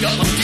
Go. my